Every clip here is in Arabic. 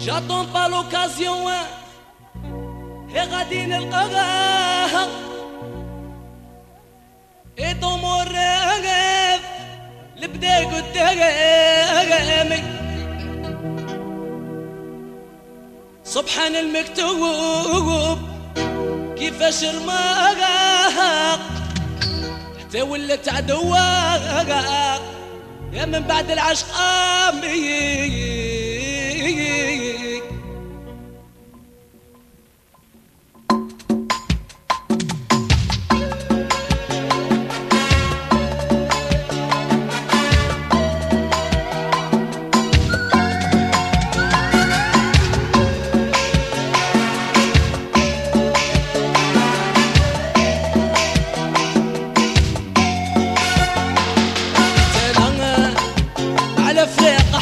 L'occasion Et غادي نلقاها mon rêve البدا قدامي سبحان المكتوب كيفاش رماها حتى ولت عدوها يا من بعد العشق امي على فراق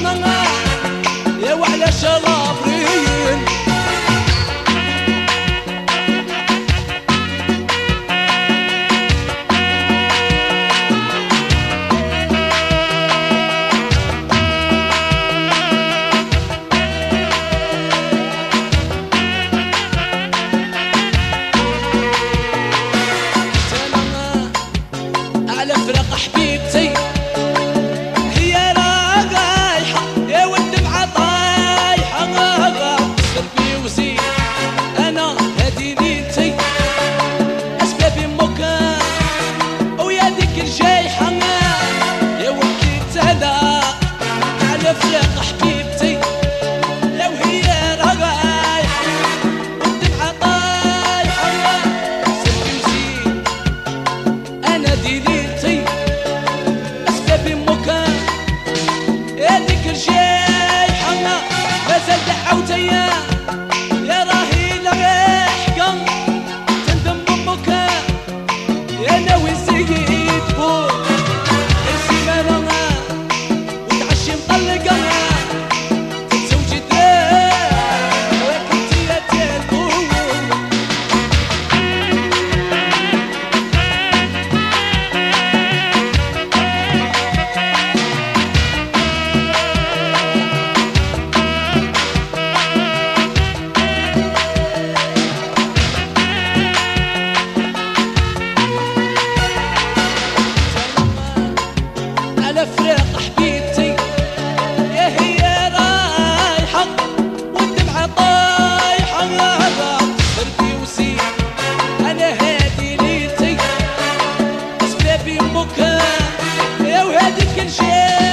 ng can share.